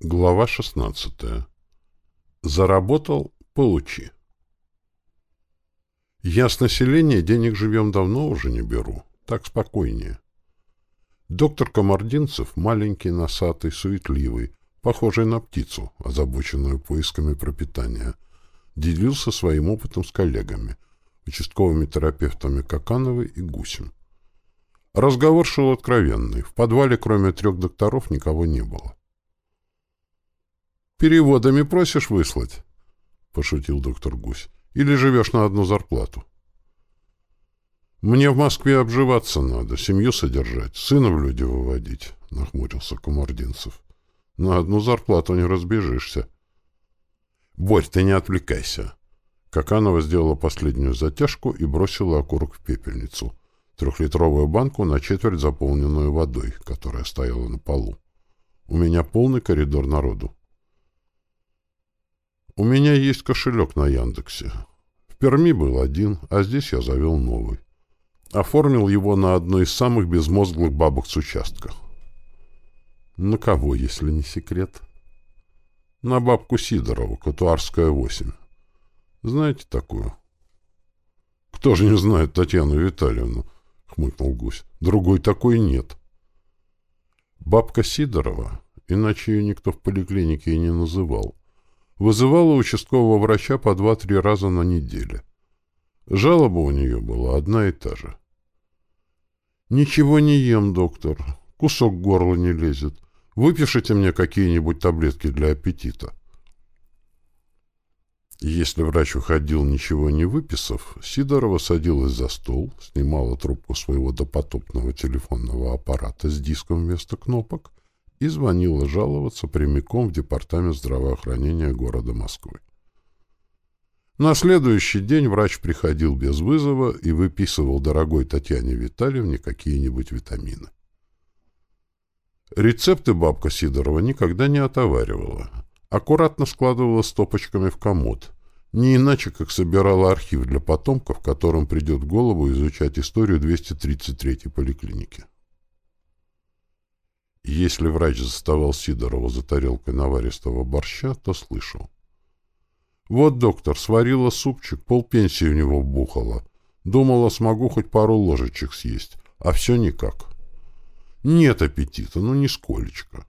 Глава 16. Заработал – получи. Я с населения денег живем давно уже не беру. Так спокойнее. Доктор Комардинцев, маленький, носатый, суетливый, похожий на птицу, озабоченную поисками пропитания, делился своим опытом с коллегами, участковыми терапевтами Какановой и Гусем. Разговор шел откровенный. В подвале, кроме трех докторов, никого не было. «Переводами просишь выслать?» — пошутил доктор Гусь. «Или живешь на одну зарплату?» «Мне в Москве обживаться надо, семью содержать, сына в люди выводить», — нахмурился Комардинцев. «На одну зарплату не разбежишься». «Борь, ты не отвлекайся». Каканова сделала последнюю затяжку и бросила окурок в пепельницу. Трехлитровую банку на четверть заполненную водой, которая стояла на полу. «У меня полный коридор народу». У меня есть кошелек на Яндексе. В Перми был один, а здесь я завел новый. Оформил его на одной из самых безмозглых бабок с участка. На кого, если не секрет? На бабку Сидорову, Котуарская, 8. Знаете такую? Кто же не знает Татьяну Витальевну? Хмыкнул гусь. Другой такой нет. Бабка Сидорова, иначе ее никто в поликлинике и не называл, вызывала участкового врача по два-три раза на неделю. Жалоба у нее была одна и та же. «Ничего не ем, доктор. Кусок горла не лезет. Выпишите мне какие-нибудь таблетки для аппетита». Если врач уходил, ничего не выписав, Сидорова садилась за стол, снимала трубку своего допотопного телефонного аппарата с диском вместо кнопок и звонила жаловаться прямиком в Департамент здравоохранения города Москвы. На следующий день врач приходил без вызова и выписывал дорогой Татьяне Витальевне какие-нибудь витамины. Рецепты бабка Сидорова никогда не отоваривала. Аккуратно складывала стопочками в комод. Не иначе, как собирала архив для потомков, которым придет в голову изучать историю 233-й поликлиники. Если врач заставал Сидорова за тарелкой наваристого борща, то слышал. «Вот, доктор, сварила супчик, полпенсии в него вбухала. Думала, смогу хоть пару ложечек съесть, а все никак. Нет аппетита, ну нисколечко.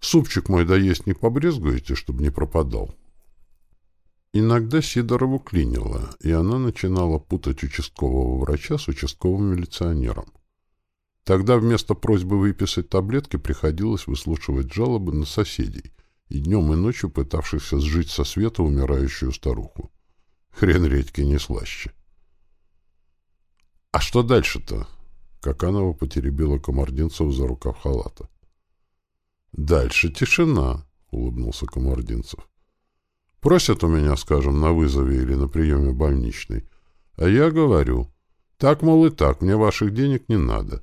Супчик мой доесть не побрезгуете, чтобы не пропадал?» Иногда Сидорову клинило, и она начинала путать участкового врача с участковым милиционером. Тогда вместо просьбы выписать таблетки приходилось выслушивать жалобы на соседей и днем и ночью пытавшихся сжить со света умирающую старуху. Хрен редьки не слаще. «А что дальше-то?» Каканова потеребила Комардинцев за рукав халата. «Дальше тишина», — улыбнулся Комардинцев. «Просят у меня, скажем, на вызове или на приеме больничной. А я говорю, так, мол, и так, мне ваших денег не надо.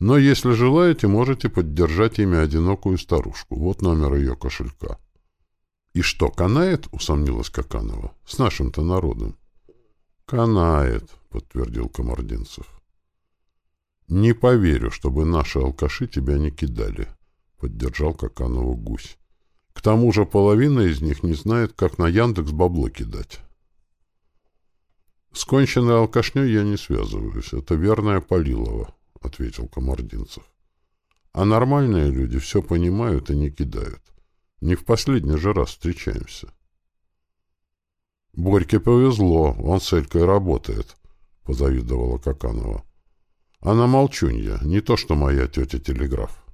Но если желаете, можете поддержать ими одинокую старушку. Вот номер ее кошелька. — И что, канает? — усомнилась Каканова. — С нашим-то народом. — Канает, — подтвердил Комардинцев. — Не поверю, чтобы наши алкаши тебя не кидали, — поддержал Каканову гусь. — К тому же половина из них не знает, как на Яндекс бабло кидать. — С конченной алкашней я не связываюсь. Это верная Полилова, — ответил Комардинцев. — А нормальные люди все понимают и не кидают. Не в последний же раз встречаемся. — Борьке повезло, он с Элькой работает, — позавидовала Каканова. — Она молчунья, не то что моя тетя Телеграф.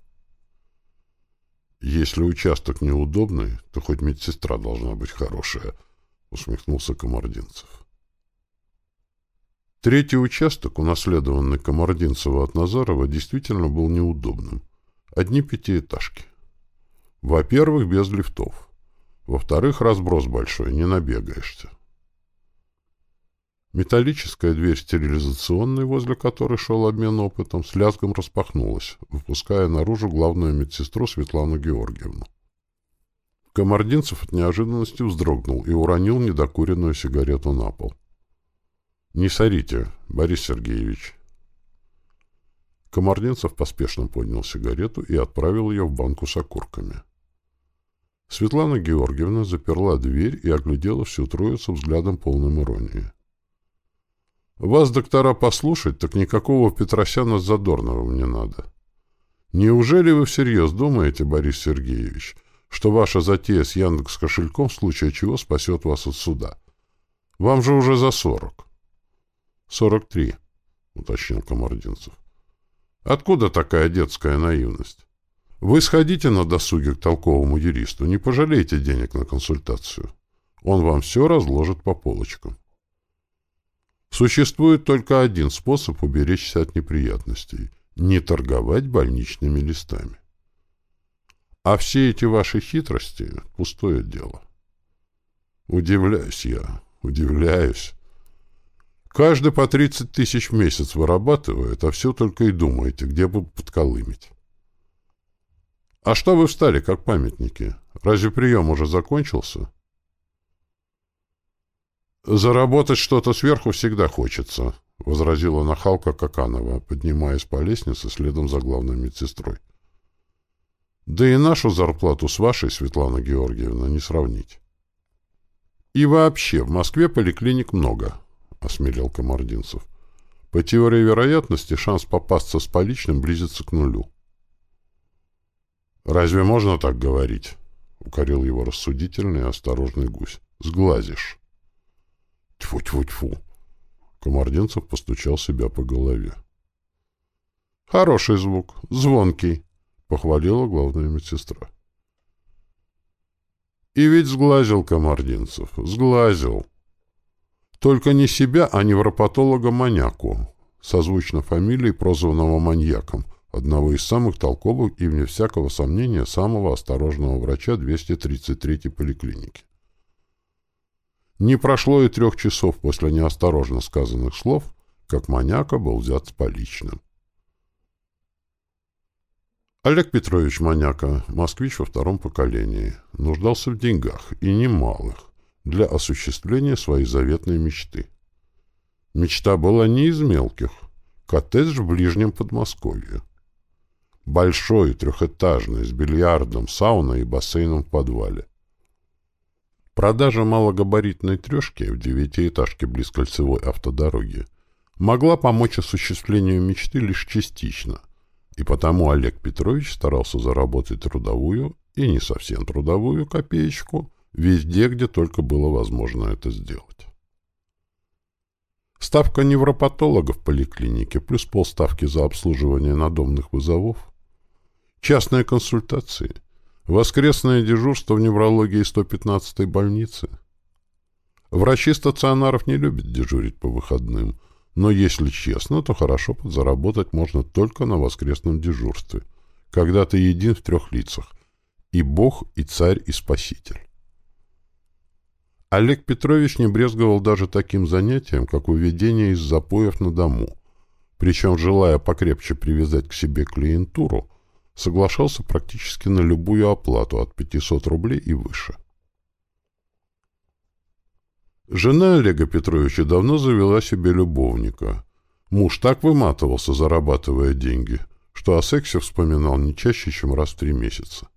— Если участок неудобный, то хоть медсестра должна быть хорошая, — усмехнулся Комардинцев. Третий участок, унаследованный Комардинцева от Назарова, действительно был неудобным. Одни пятиэтажки. Во-первых, без лифтов. Во-вторых, разброс большой, не набегаешься. Металлическая дверь стерилизационной, возле которой шел обмен опытом, с лязгом распахнулась, выпуская наружу главную медсестру Светлану Георгиевну. Комардинцев от неожиданности вздрогнул и уронил недокуренную сигарету на пол. Не сорите, Борис Сергеевич. Комардинцев поспешно поднял сигарету и отправил ее в банку с окурками. Светлана Георгиевна заперла дверь и оглядела всю троицу взглядом полным иронии. «Вас, доктора, послушать, так никакого Петросяна Задорнова мне надо. Неужели вы всерьез думаете, Борис Сергеевич, что ваша затея с Яндекс кошельком в случае чего спасет вас от суда? Вам же уже за сорок». «Сорок три», — уточнил Комардинцев. «Откуда такая детская наивность?» Вы сходите на досуге к толковому юристу, не пожалейте денег на консультацию. Он вам все разложит по полочкам. Существует только один способ уберечься от неприятностей – не торговать больничными листами. А все эти ваши хитрости – пустое дело. Удивляюсь я, удивляюсь. Каждый по 30 тысяч в месяц вырабатывает, а все только и думаете, где бы подколымить. «А что вы встали, как памятники? Разве прием уже закончился?» «Заработать что-то сверху всегда хочется», — возразила нахалка Каканова, поднимаясь по лестнице следом за главной медсестрой. «Да и нашу зарплату с вашей, Светлана Георгиевна, не сравнить». «И вообще, в Москве поликлиник много», — осмелел Комардинцев. «По теории вероятности шанс попасться с поличным близится к нулю». «Разве можно так говорить?» — укорил его рассудительный и осторожный гусь. «Сглазишь». «Тьфу-тьфу-тьфу!» Комардинцев постучал себя по голове. «Хороший звук, звонкий», — похвалила главная медсестра. «И ведь сглазил Комардинцев, сглазил. Только не себя, а невропатолога-маньяку, созвучно фамилией, прозванного маньяком, одного из самых толковых и, вне всякого сомнения, самого осторожного врача 233-й поликлиники. Не прошло и трех часов после неосторожно сказанных слов, как маньяка был взят с поличным. Олег Петрович Маняка, москвич во втором поколении, нуждался в деньгах, и немалых, для осуществления своей заветной мечты. Мечта была не из мелких. Коттедж в ближнем Подмосковье. Большой, трехэтажный, с бильярдом, сауной и бассейном в подвале. Продажа малогабаритной трешки в девятиэтажке близ кольцевой автодороги могла помочь осуществлению мечты лишь частично, и потому Олег Петрович старался заработать трудовую и не совсем трудовую копеечку везде, где только было возможно это сделать. Ставка невропатолога в поликлинике плюс полставки за обслуживание надомных вызовов Частные консультации. Воскресное дежурство в неврологии 115-й больницы. Врачи стационаров не любят дежурить по выходным, но, если честно, то хорошо подзаработать можно только на воскресном дежурстве, когда ты един в трех лицах – и Бог, и Царь, и Спаситель. Олег Петрович не брезговал даже таким занятием, как уведение из запоев на дому, причем, желая покрепче привязать к себе клиентуру, соглашался практически на любую оплату от 500 рублей и выше. Жена Олега Петровича давно завела себе любовника. Муж так выматывался, зарабатывая деньги, что о сексе вспоминал не чаще, чем раз в три месяца.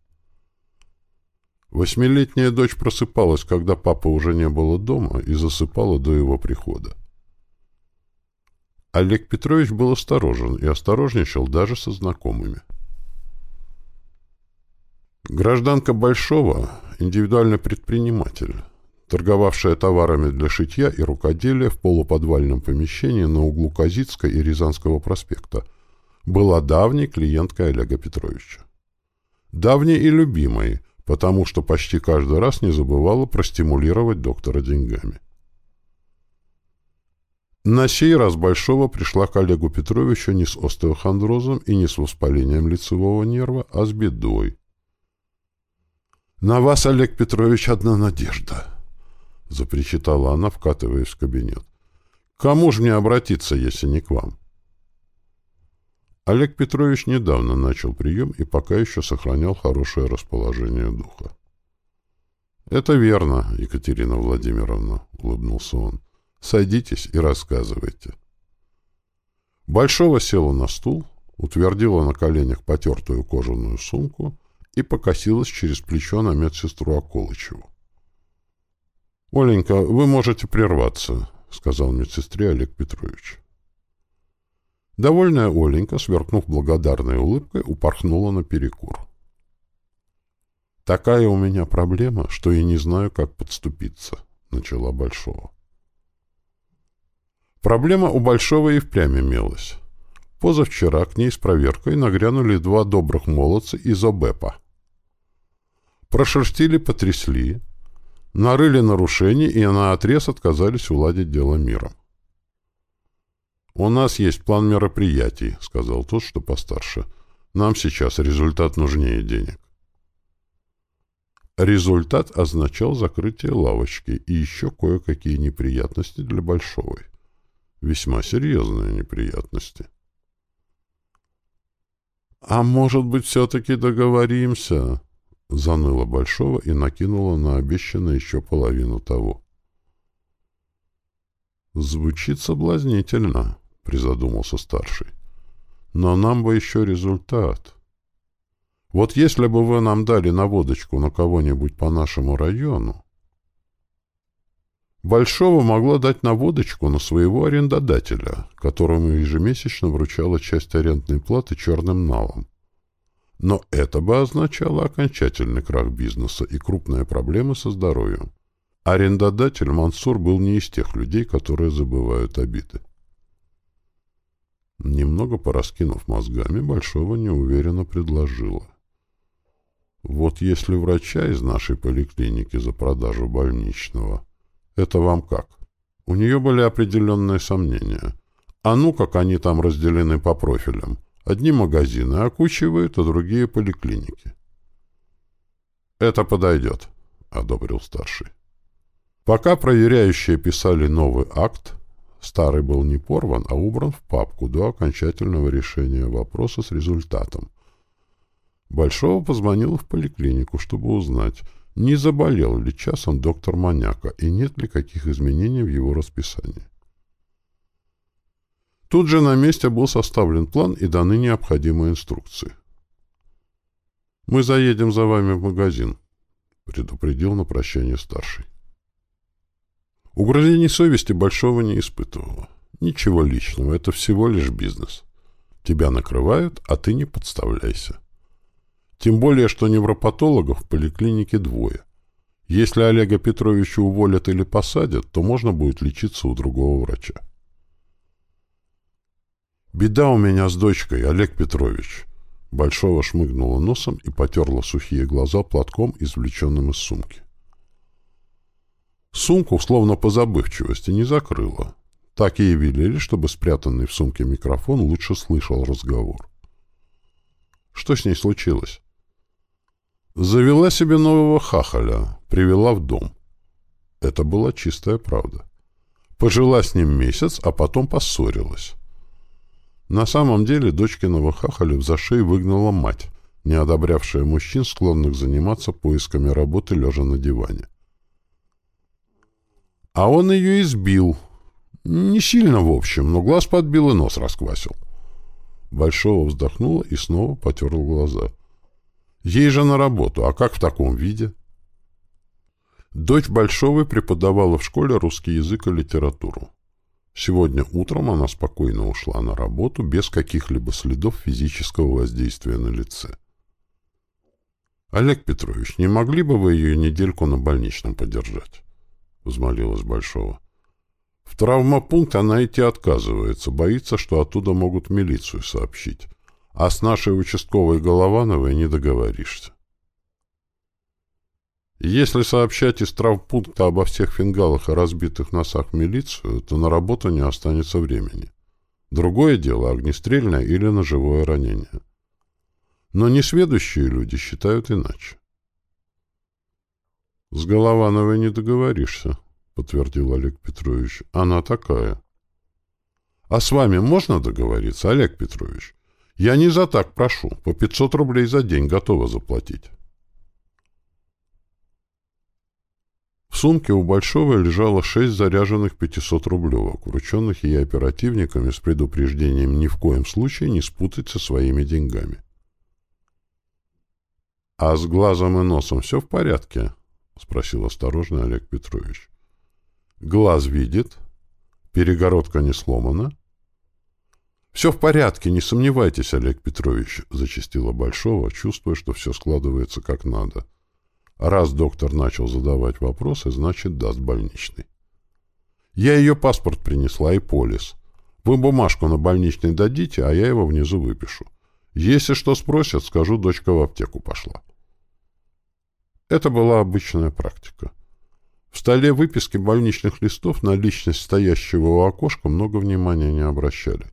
Восьмилетняя дочь просыпалась, когда папа уже не было дома, и засыпала до его прихода. Олег Петрович был осторожен и осторожничал даже со знакомыми. Гражданка Большого – индивидуальный предприниматель, торговавшая товарами для шитья и рукоделия в полуподвальном помещении на углу Казицкой и Рязанского проспекта, была давней клиенткой Олега Петровича. Давней и любимой, потому что почти каждый раз не забывала простимулировать доктора деньгами. На сей раз Большого пришла к Олегу Петровичу не с остеохондрозом и не с воспалением лицевого нерва, а с бедой – «На вас, Олег Петрович, одна надежда», — запричитала она, вкатываясь в кабинет. «Кому же мне обратиться, если не к вам?» Олег Петрович недавно начал прием и пока еще сохранял хорошее расположение духа. «Это верно, Екатерина Владимировна», — улыбнулся он. «Садитесь и рассказывайте». Большого села на стул, утвердила на коленях потертую кожаную сумку и покосилась через плечо на медсестру Околычеву. «Оленька, вы можете прерваться», — сказал медсестре Олег Петрович. Довольная Оленька, сверкнув благодарной улыбкой, упорхнула на перекур. «Такая у меня проблема, что и не знаю, как подступиться», — начала Большого. Проблема у Большого и впрямь имелась. Позавчера к ней с проверкой нагрянули два добрых молодца из ОБЭПа. Прошерстили, потрясли, нарыли нарушений и на отрез отказались уладить дело миром. «У нас есть план мероприятий», — сказал тот, что постарше. «Нам сейчас результат нужнее денег». Результат означал закрытие лавочки и еще кое-какие неприятности для Большовой. Весьма серьезные неприятности. «А может быть, все-таки договоримся?» Заныла Большого и накинула на обещанное еще половину того. «Звучит соблазнительно», — призадумался старший. «Но нам бы еще результат. Вот если бы вы нам дали наводочку на кого-нибудь по нашему району, Большого могла дать наводочку на своего арендодателя, которому ежемесячно вручала часть арендной платы черным налом. Но это бы означало окончательный крах бизнеса и крупные проблемы со здоровьем. Арендодатель Мансур был не из тех людей, которые забывают обиды. Немного пораскинув мозгами, Большого неуверенно предложила. «Вот если врача из нашей поликлиники за продажу больничного...» Это вам как? У нее были определенные сомнения. А ну, как они там разделены по профилям. Одни магазины окучивают, а другие поликлиники. «Это подойдет», — одобрил старший. Пока проверяющие писали новый акт, старый был не порван, а убран в папку до окончательного решения вопроса с результатом. Большого позвонил в поликлинику, чтобы узнать, не заболел ли часом доктор Маняка и нет ли каких изменений в его расписании. Тут же на месте был составлен план и даны необходимые инструкции. «Мы заедем за вами в магазин», — предупредил на прощание старший. Угрызений совести большого не испытывала. Ничего личного, это всего лишь бизнес. Тебя накрывают, а ты не подставляйся. Тем более, что невропатологов в поликлинике двое. Если Олега Петровича уволят или посадят, то можно будет лечиться у другого врача. «Беда у меня с дочкой, Олег Петрович». Большого шмыгнула носом и потерла сухие глаза платком, извлеченным из сумки. Сумку, словно по забывчивости, не закрыла. Так ей велели, чтобы спрятанный в сумке микрофон лучше слышал разговор. Что с ней случилось? Завела себе нового хахаля, привела в дом. Это была чистая правда. Пожила с ним месяц, а потом поссорилась. На самом деле дочкиного хахаля в зашей выгнала мать, не одобрявшая мужчин, склонных заниматься поисками работы, лежа на диване. А он ее избил. Не сильно, в общем, но глаз подбил и нос расквасил. Большого вздохнула и снова потерла глаза — Ей же на работу, а как в таком виде? Дочь Большовой преподавала в школе русский язык и литературу. Сегодня утром она спокойно ушла на работу без каких-либо следов физического воздействия на лице. «Олег Петрович, не могли бы вы ее недельку на больничном подержать?» — взмолилась Большого. «В травмопункт она идти отказывается, боится, что оттуда могут милицию сообщить а с нашей участковой Головановой не договоришься. Если сообщать из травпункта обо всех фингалах и разбитых носах милицию, то на работу не останется времени. Другое дело — огнестрельное или ножевое ранение. Но несведущие люди считают иначе. — С Головановой не договоришься, — подтвердил Олег Петрович. — Она такая. — А с вами можно договориться, Олег Петрович? Я не за так прошу. По 500 рублей за день готова заплатить. В сумке у Большого лежало шесть заряженных 500-рублевок, врученных ей оперативниками с предупреждением ни в коем случае не спутать со своими деньгами. «А с глазом и носом все в порядке?» — спросил осторожно Олег Петрович. «Глаз видит? Перегородка не сломана?» «Все в порядке, не сомневайтесь, Олег Петрович», — зачастила Большого, чувствуя, что все складывается как надо. Раз доктор начал задавать вопросы, значит, даст больничный. «Я ее паспорт принесла и полис. Вы бумажку на больничный дадите, а я его внизу выпишу. Если что спросят, скажу, дочка в аптеку пошла». Это была обычная практика. В столе выписки больничных листов на личность стоящего у окошка много внимания не обращали.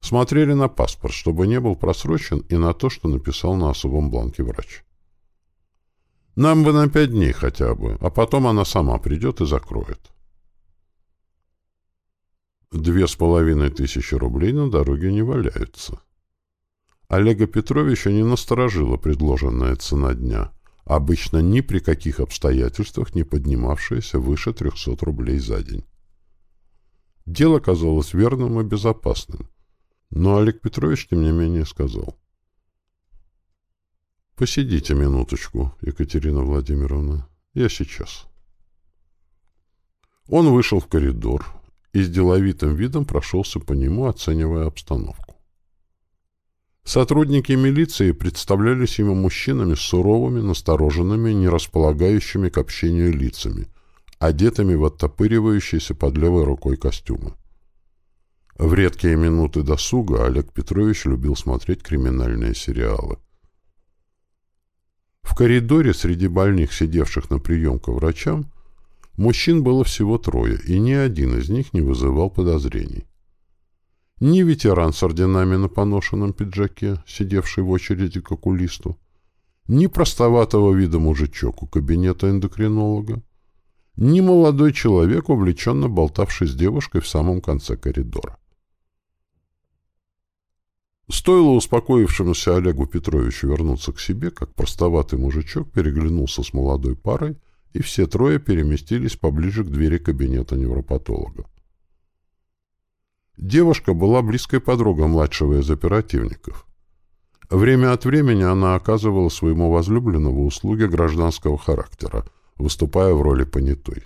Смотрели на паспорт, чтобы не был просрочен, и на то, что написал на особом бланке врач. Нам бы на пять дней хотя бы, а потом она сама придет и закроет. Две с половиной тысячи рублей на дороге не валяются. Олега Петровича не насторожила предложенная цена дня, обычно ни при каких обстоятельствах не поднимавшаяся выше 300 рублей за день. Дело казалось верным и безопасным, но Олег Петрович, тем не менее, сказал. «Посидите минуточку, Екатерина Владимировна. Я сейчас». Он вышел в коридор и с деловитым видом прошелся по нему, оценивая обстановку. Сотрудники милиции представлялись ему мужчинами с суровыми, настороженными, не располагающими к общению лицами, одетыми в оттопыривающиеся под левой рукой костюмы. В редкие минуты досуга Олег Петрович любил смотреть криминальные сериалы. В коридоре среди больных, сидевших на прием к врачам, мужчин было всего трое, и ни один из них не вызывал подозрений. Ни ветеран с орденами на поношенном пиджаке, сидевший в очереди к окулисту, ни простоватого вида мужичок у кабинета эндокринолога, ни молодой человек, увлеченно болтавший с девушкой в самом конце коридора. Стоило успокоившемуся Олегу Петровичу вернуться к себе, как простоватый мужичок переглянулся с молодой парой, и все трое переместились поближе к двери кабинета невропатолога. Девушка была близкой подругой младшего из оперативников. Время от времени она оказывала своему возлюбленному услуги гражданского характера, выступая в роли понятой.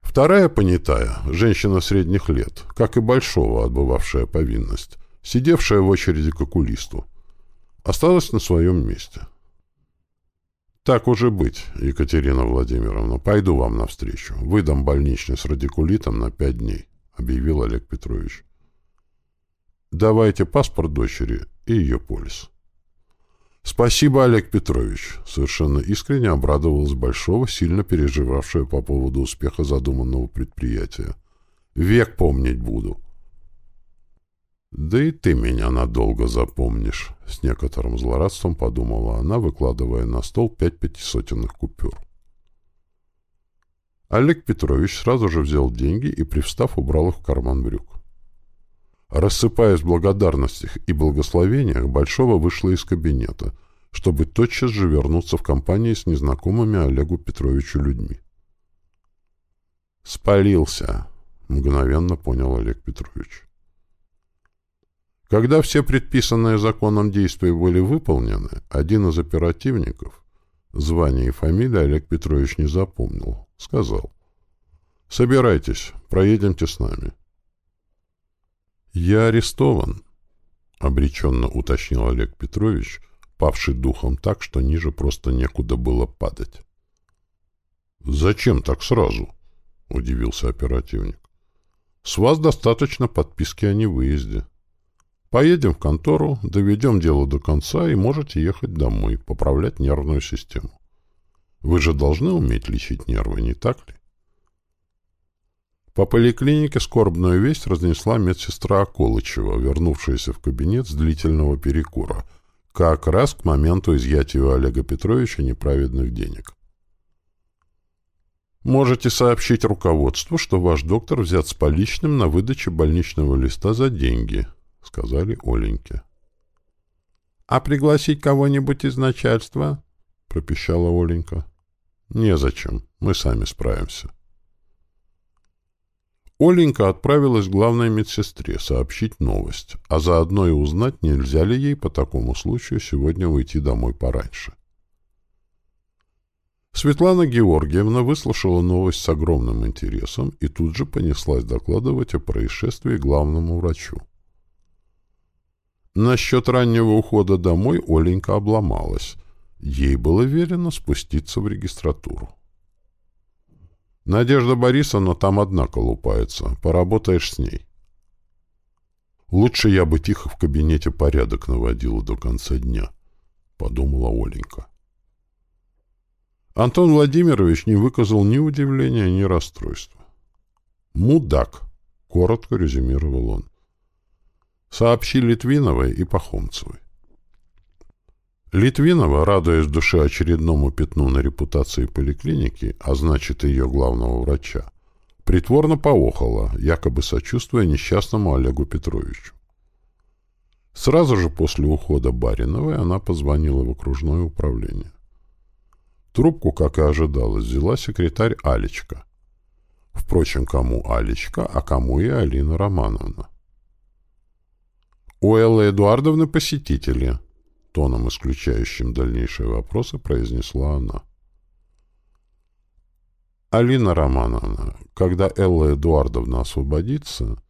Вторая понятая, женщина средних лет, как и Большого, отбывавшая повинность, сидевшая в очереди к окулисту, осталась на своем месте. «Так уже быть, Екатерина Владимировна, пойду вам навстречу. Выдам больничный с радикулитом на пять дней», — объявил Олег Петрович. «Давайте паспорт дочери и ее полис». «Спасибо, Олег Петрович», — совершенно искренне обрадовалась Большого, сильно переживавшая по поводу успеха задуманного предприятия. «Век помнить буду». «Да и ты меня надолго запомнишь», — с некоторым злорадством подумала она, выкладывая на стол пять пятисотенных купюр. Олег Петрович сразу же взял деньги и, привстав, убрал их в карман брюк. Рассыпаясь в благодарностях и благословениях, Большого вышла из кабинета, чтобы тотчас же вернуться в компании с незнакомыми Олегу Петровичу людьми. «Спалился», — мгновенно понял Олег Петрович. Когда все предписанные законом действия были выполнены, один из оперативников, звание и фамилия Олег Петрович не запомнил, сказал, «Собирайтесь, проедемте с нами». «Я арестован», — обреченно уточнил Олег Петрович, павший духом так, что ниже просто некуда было падать. «Зачем так сразу?» — удивился оперативник. «С вас достаточно подписки о невыезде». Поедем в контору, доведем дело до конца и можете ехать домой, поправлять нервную систему. Вы же должны уметь лечить нервы, не так ли? По поликлинике скорбную весть разнесла медсестра Околычева, вернувшаяся в кабинет с длительного перекура, как раз к моменту изъятия у Олега Петровича неправедных денег. Можете сообщить руководству, что ваш доктор взят с поличным на выдаче больничного листа за деньги –— сказали Оленьке. — А пригласить кого-нибудь из начальства? — пропищала Оленька. — Незачем, мы сами справимся. Оленька отправилась к главной медсестре сообщить новость, а заодно и узнать, нельзя ли ей по такому случаю сегодня уйти домой пораньше. Светлана Георгиевна выслушала новость с огромным интересом и тут же понеслась докладывать о происшествии главному врачу. Насчет раннего ухода домой Оленька обломалась. Ей было велено спуститься в регистратуру. Надежда Борисовна там одна колупается. Поработаешь с ней. Лучше я бы тихо в кабинете порядок наводила до конца дня, подумала Оленька. Антон Владимирович не выказал ни удивления, ни расстройства. «Мудак», — коротко резюмировал он. «Сообщи Литвиновой и Пахомцевой. Литвинова, радуясь душе очередному пятну на репутации поликлиники, а значит ее главного врача, притворно поохала, якобы сочувствуя несчастному Олегу Петровичу. Сразу же после ухода Бариновой она позвонила в окружное управление. Трубку, как и ожидалось, взяла секретарь Алечка. Впрочем, кому Алечка, а кому и Алина Романовна. «У Эллы Эдуардовны посетители», тоном, исключающим дальнейшие вопросы, произнесла она. «Алина Романовна, когда Элла Эдуардовна освободится,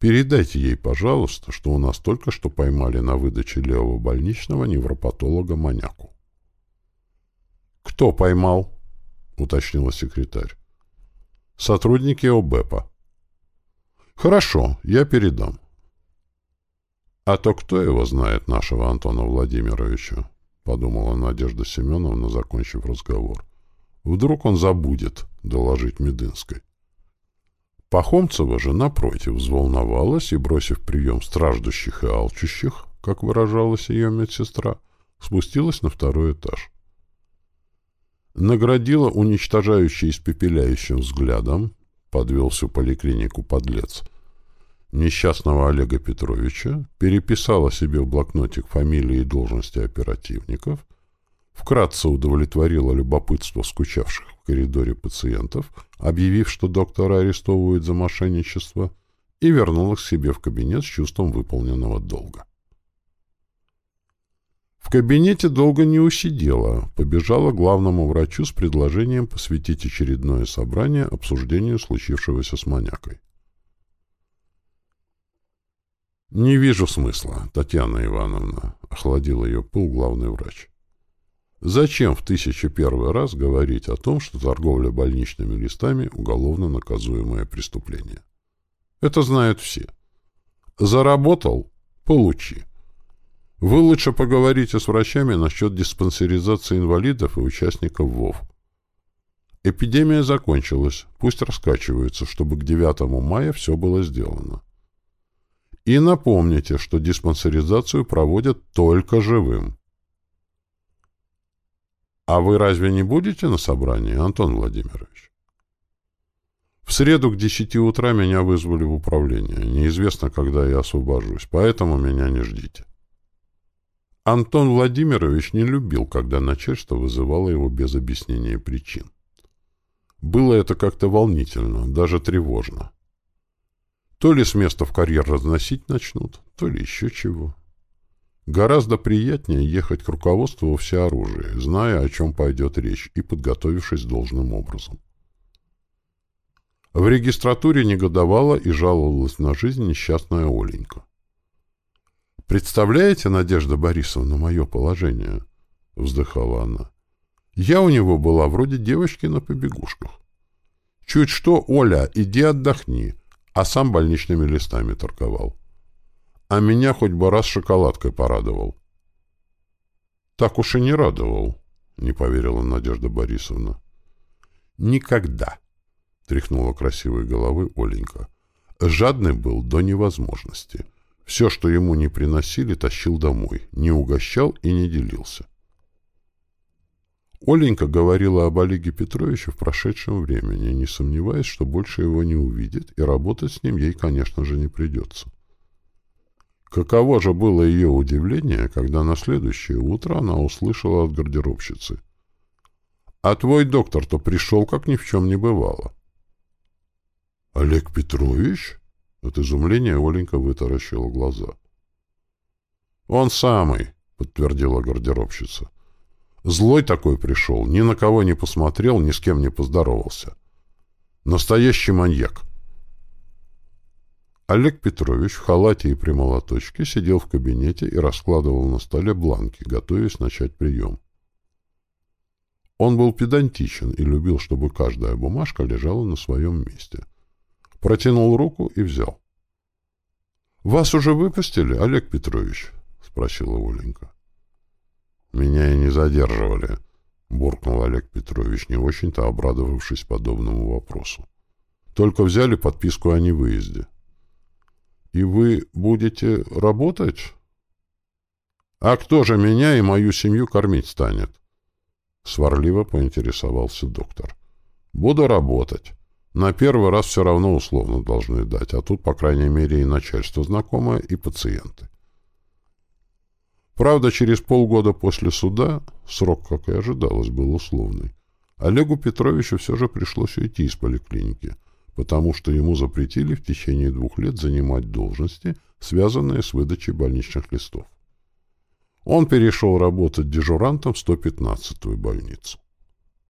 передайте ей, пожалуйста, что у нас только что поймали на выдаче левого больничного невропатолога маньяку». «Кто поймал?» — уточнила секретарь. «Сотрудники ОБЭПа». «Хорошо, я передам. «А то кто его знает, нашего Антона Владимировича?» — подумала Надежда Семеновна, закончив разговор. «Вдруг он забудет доложить Медынской». Пахомцева же, напротив, взволновалась и, бросив прием страждущих и алчущих, как выражалась ее медсестра, спустилась на второй этаж. Наградила уничтожающий испепеляющим взглядом, подвел всю поликлинику подлец — несчастного Олега Петровича, переписала себе в блокнотик фамилии и должности оперативников, вкратце удовлетворила любопытство скучавших в коридоре пациентов, объявив, что доктора арестовывают за мошенничество, и вернулась к себе в кабинет с чувством выполненного долга. В кабинете долго не усидела, побежала к главному врачу с предложением посвятить очередное собрание обсуждению случившегося с маньякой. «Не вижу смысла, Татьяна Ивановна», — охладил ее пыл главный врач. «Зачем в тысячу первый раз говорить о том, что торговля больничными листами — уголовно наказуемое преступление? Это знают все. Заработал — получи. Вы лучше поговорите с врачами насчет диспансеризации инвалидов и участников ВОВ. Эпидемия закончилась, пусть раскачиваются, чтобы к 9 мая все было сделано. И напомните, что диспансеризацию проводят только живым. А вы разве не будете на собрании, Антон Владимирович? В среду к десяти утра меня вызвали в управление. Неизвестно, когда я освобожусь, поэтому меня не ждите. Антон Владимирович не любил, когда начальство вызывало его без объяснения причин. Было это как-то волнительно, даже тревожно. То ли с места в карьер разносить начнут, то ли еще чего. Гораздо приятнее ехать к руководству во всеоружие, зная, о чем пойдет речь, и подготовившись должным образом. В регистратуре негодовала и жаловалась на жизнь несчастная Оленька. «Представляете, Надежда Борисовна, мое положение?» — вздыхала она. «Я у него была вроде девочки на побегушках. Чуть что, Оля, иди отдохни, а сам больничными листами торговал. А меня хоть бы раз шоколадкой порадовал. Так уж и не радовал, не поверила Надежда Борисовна. Никогда, тряхнула красивой головой Оленька. Жадный был до невозможности. Все, что ему не приносили, тащил домой, не угощал и не делился. Оленька говорила об Олеге Петровиче в прошедшем времени, не сомневаясь, что больше его не увидит, и работать с ним ей, конечно же, не придется. Каково же было ее удивление, когда на следующее утро она услышала от гардеробщицы. «А твой доктор-то пришел, как ни в чем не бывало». Олег Петрович? От изумления Оленька вытаращила глаза. Он самый, подтвердила гардеробщица. Злой такой пришел, ни на кого не посмотрел, ни с кем не поздоровался. Настоящий маньяк. Олег Петрович в халате и при молоточке сидел в кабинете и раскладывал на столе бланки, готовясь начать прием. Он был педантичен и любил, чтобы каждая бумажка лежала на своем месте. Протянул руку и взял. — Вас уже выпустили, Олег Петрович? — спросила Оленька. — Меня и не задерживали, — буркнул Олег Петрович, не очень-то обрадовавшись подобному вопросу. — Только взяли подписку о невыезде. — и вы будете работать? А кто же меня и мою семью кормить станет? Сварливо поинтересовался доктор. Буду работать. На первый раз все равно условно должны дать, а тут, по крайней мере, и начальство знакомое, и пациенты. Правда, через полгода после суда, срок, как и ожидалось, был условный, Олегу Петровичу все же пришлось уйти из поликлиники, потому что ему запретили в течение двух лет занимать должности, связанные с выдачей больничных листов. Он перешел работать дежурантом в 115-ю больницу.